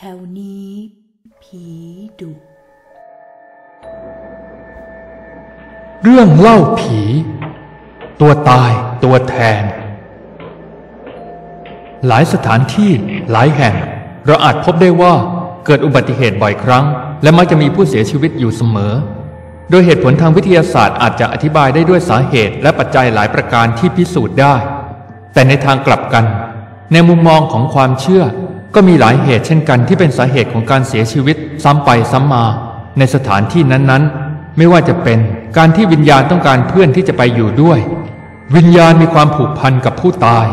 แถวนี้ ผีดุ เรื่องเล่าผี ตัวตายตัวแทน หลายสถานที่หลายแห่ง เราอาจพบได้ว่าเกิดอุบัติเหตุบ่อยครั้ง และมักจะมีผู้เสียชีวิตอยู่เสมอ โดยเหตุผลทางวิทยาศาสตร์อาจจะอธิบายได้ด้วยสาเหตุและปัจจัยหลายประการที่พิสูจน์ได้ แต่ในทางกลับกัน ในมุมมองของความเชื่อ ก็มีหลายเหตุเช่นกันที่เป็นสาเหตุของการเสียชีวิตซ้ำไปซ้ำมา ในสถานที่นั้นๆ ไม่ว่าจะเป็นการที่วิญญาณต้องการเพื่อนที่จะไปอยู่ด้วย วิญญาณมีความผูกพันกับผู้ตาย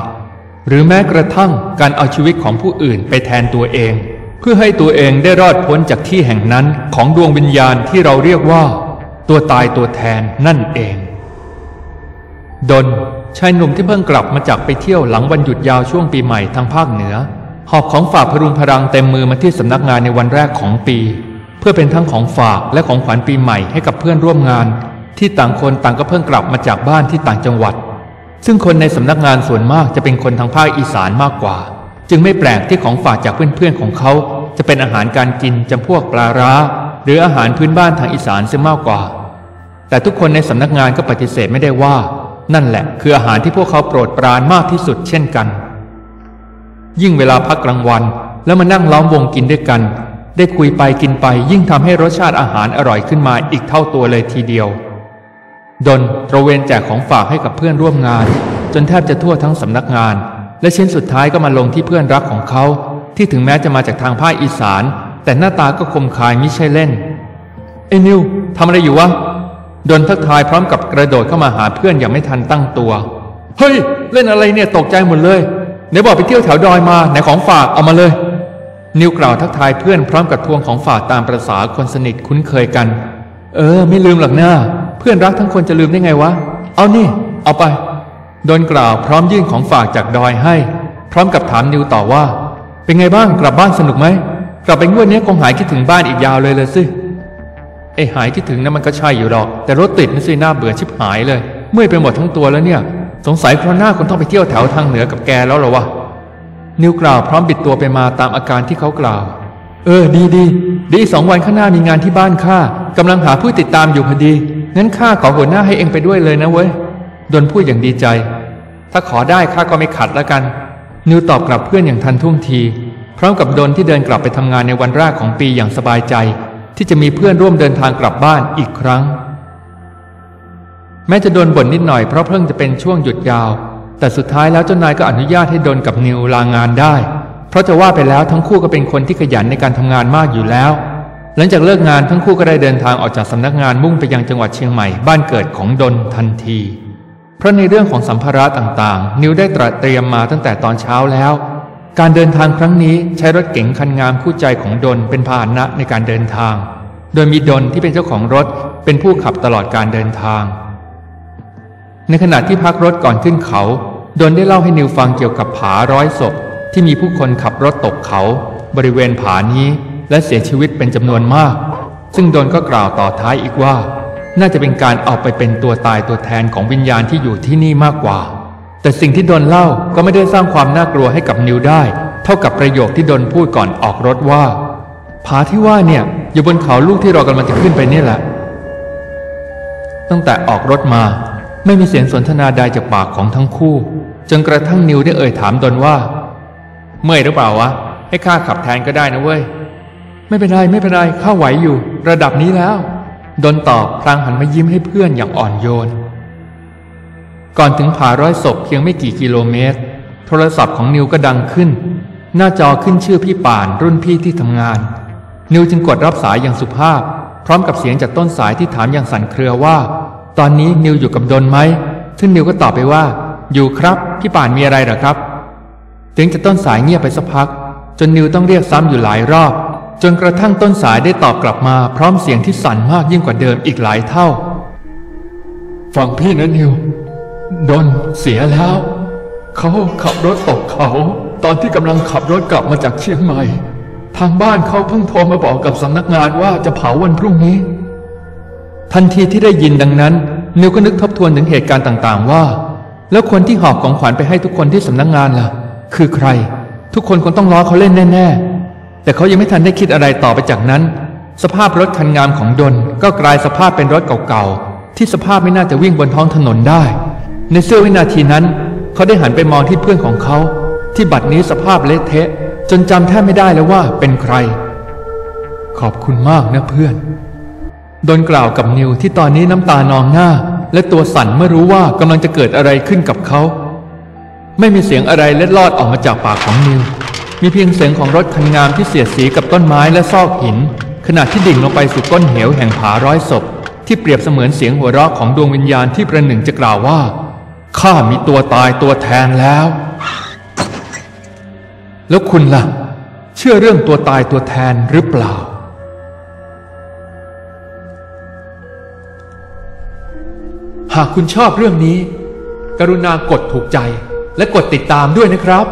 หรือแม้กระทั่งการเอาชีวิตของผู้อื่นไปแทนตัวเอง เพื่อให้ตัวเองได้รอดพ้นจากที่แห่งนั้นของดวงวิญญาณที่เราเรียกว่า ตัวตายตัวแทนนั่นเองดนชายหนุ่มที่เพิ่งกลับมาจากไปเที่ยวหลังวันหยุดยาวช่วงปีใหม่ทางภาคเหนือ หอบของฝากพรุงพรังเต็มมือมาที่สำนักงานในวันแรกของปี เพื่อเป็นทั้งของฝากและของขวัญปีใหม่ให้กับเพื่อนร่วมงาน ที่ต่างคนต่างก็เพิ่งกลับมาจากบ้านที่ต่างจังหวัด ซึ่งคนในสำนักงานส่วนมากจะเป็นคนทางภาคอีสานมากกว่า จึงไม่แปลกที่ของฝากจากเพื่อนๆของเขา จะเป็นอาหารการกินจำพวกปลาร้า หรืออาหารพื้นบ้านทางอีสานเสียมากกว่า แต่ทุกคนในสำนักงานก็ปฏิเสธไม่ได้ว่า นั่นแหละ คืออาหารที่พวกเขาโปรดปรานมากที่สุดเช่นกัน ยิ่งเวลาพักกลางวัน แล้วมานั่งล้อมวงกินด้วยกัน ได้คุยไปกินไปยิ่งทำให้รสชาติอาหารอร่อยขึ้นมาอีกเท่าตัวเลยทีเดียว ดนตระเวนแจกของฝากให้กับเพื่อนร่วมงาน จนแทบจะทั่วทั้งสำนักงาน และชิ้นสุดท้ายก็มาลงที่เพื่อนรักของเขา ที่ถึงแม้จะมาจากทางภาคอีสาน แต่หน้าตาก็คมคายม่ใช่เล่นเอ้นิวทำอะไรอยู่วะดนทักทายพร้อมกับกระโดดเข้ามาหาเพื่อนอย่างไม่ทันตั้งตัว เฮ้ย เล่นอะไรเนี่ยตกใจหมดเลย ไหนบอกไปเที่ยวแถวดอยมาไหนของฝากเอามาเลย นิวกล่าวทักทายเพื่อนพร้อมกับทวงของฝากตามประษาคนสนิทคุ้นเคยกัน เออ ไม่ลืมหรอกนะเพื่อนรักทั้งคนจะลืมได้ไงวะ เอานี่ เอาไปดนกล่าวพร้อมยื่นของฝากจากดอยให้ พร้อมกับถามนิวต่อว่า เป็นไงบ้างกลับบ้านสนุกไหมกลับไปงวดนี้คงหายคิดถึงบ้านอีกยาวเลยเลยสิไอ้หายคิดถึงนะมันก็ใช่อยู่หรอก แต่รถติดนี่สิน่าเบื่อชิบหายเลย เมื่อยไปหมดทั้งตัวแล้วเนี่ย สงสัยคราวหน้าคุณต้องไปเที่ยวแถวทางเหนือกับแกแล้วเหรอวะ นิวกล่าวพร้อมบิดตัวไปมาตามอาการที่เขากล่าว เออ ดีดีดีสองวันข้างหน้ามีงานที่บ้านข้ากำลังหาผู้ติดตามอยู่พอดีงั้นข้าขอหัวหน้าให้เองไปด้วยเลยนะเว้ยดนพูดอย่างดีใจ ถ้าขอได้ข้าก็ไม่ขัดแล้วกัน นิวตอบกลับเพื่อนอย่างทันท่วงที พร้อมกับดนที่เดินกลับไปทำงานในวันแรกของปีอย่างสบายใจ ที่จะมีเพื่อนร่วมเดินทางกลับบ้านอีกครั้ง แม้จะโดนบ่นนิดหน่อยเพราะเพิ่งจะเป็นช่วงหยุดยาว แต่สุดท้ายแล้วเจ้านายก็อนุญาตให้ดนกับนิวลางงานได้ เพราะจะว่าไปแล้วทั้งคู่ก็เป็นคนที่ขยันในการทำงานมากอยู่แล้ว หลังจากเลิกงานทั้งคู่ก็ได้เดินทางออกจากสำนักงานมุ่งไปยังจังหวัดเชียงใหม่บ้านเกิดของดนทันที เพราะในเรื่องของสัมภาระต่างๆ นิวได้ตระเตรียมมาตั้งแต่ตอนเช้าแล้ว การเดินทางครั้งนี้ใช้รถเก๋งคันงามคู่ใจของดนเป็นพาหนะในการเดินทาง โดยมีดนที่เป็นเจ้าของรถเป็นผู้ขับตลอดการเดินทาง ในขณะที่พักรถก่อนขึ้นเขา ดนได้เล่าให้นิวฟังเกี่ยวกับผาร้อยศพ ที่มีผู้คนขับรถตกเขา บริเวณผานี้ และเสียชีวิตเป็นจำนวนมาก ซึ่งดนก็กล่าวต่อท้ายอีกว่า น่าจะเป็นการเอาไปเป็นตัวตายตัวแทนของวิญญาณที่อยู่ที่นี่มากกว่า แต่สิ่งที่ดนเล่าก็ไม่ได้สร้างความน่ากลัวให้กับนิวได้ เท่ากับประโยคที่ดนพูดก่อนออกรถว่า ผาที่ว่าเนี่ยอยู่บนเขาลูกที่เรากำลังจะขึ้นไปนี่แหละ ตั้งแต่ออกรถมา ไม่มีเสียงสนทนาใดจากปากของทั้งคู่ จนกระทั่งนิวได้เอ่ยถามดนว่า เมื่อยหรือเปล่าวะ ให้ข้าขับแทนก็ได้นะเว้ย ไม่เป็นไรไม่เป็นไรข้าไหวอยู่ ระดับนี้แล้ว ดนตอบพลางหันมายิ้มให้เพื่อนอย่างอ่อนโยน ก่อนถึงผาร้อยศพเพียงไม่กี่กิโลเมตร โทรศัพท์ของนิวก็ดังขึ้น หน้าจอขึ้นชื่อพี่ป่านรุ่นพี่ที่ทำงาน นิวจึงกดรับสายอย่างสุภาพ พร้อมกับเสียงจากต้นสายที่ถามอย่างสั่นเครือว่า ตอนนี้นิวอยู่กับดนไหม ซึ่งนิวก็ตอบไปว่า อยู่ครับ พี่ป่านมีอะไรเหรอครับเสียงจากต้นสายเงียบไปสักพัก จนนิวต้องเรียกซ้ำอยู่หลายรอบ จนกระทั่งต้นสายได้ตอบกลับมาพร้อมเสียงที่สั่นมากยิ่งกว่าเดิมอีกหลายเท่า ฟังพี่นะนิว ดนเสียแล้ว เขาขับรถตกเขา ตอนที่กำลังขับรถกลับมาจากเชียงใหม่ ทางบ้านเขาเพิ่งโทรมาบอกกับสำนักงานว่าจะเผาวันพรุ่งนี้ ทันทีที่ได้ยินดังนั้น นิวก็นึกทบทวนถึงเหตุการณ์ต่างๆ ว่า แล้วคนที่หอบของขวัญไปให้ทุกคนที่สำนักงานล่ะ คือใคร ทุกคนคงต้องล้อเขาเล่นแน่ๆ แต่เขายังไม่ทันได้คิดอะไรต่อไปจากนั้น สภาพรถคันงามของดนก็กลายสภาพเป็นรถเก่าๆ ที่สภาพไม่น่าจะวิ่งบนท้องถนนได้ ในเสี้ยววินาทีนั้น เขาได้หันไปมองที่เพื่อนของเขา ที่บัดนี้สภาพเละเทะ จนจำแทบไม่ได้แล้วว่าเป็นใคร ขอบคุณมากนะเพื่อน ดนกล่าวกับนิวที่ตอนนี้น้ำตานองหน้า และตัวสั่นเมื่อรู้ว่ากำลังจะเกิดอะไรขึ้นกับเขา ไม่มีเสียงอะไรเล็ดลอดออกมาจากปากของนิว มีเพียงเสียงของรถคันงามที่เสียดสีกับต้นไม้และซอกหิน ขณะที่ดิ่งลงไปสู่ก้นเหวแห่งผาร้อยศพ ที่เปรียบเสมือนเสียงหัวเราะของดวงวิญญาณที่ประหนึ่งจะกล่าวว่าข้ามีตัวตายตัวแทนแล้ว แล้วคุณล่ะ เชื่อเรื่องตัวตายตัวแทนหรือเปล่า หากคุณชอบเรื่องนี้ กรุณากดถูกใจและกดติดตามด้วยนะครับ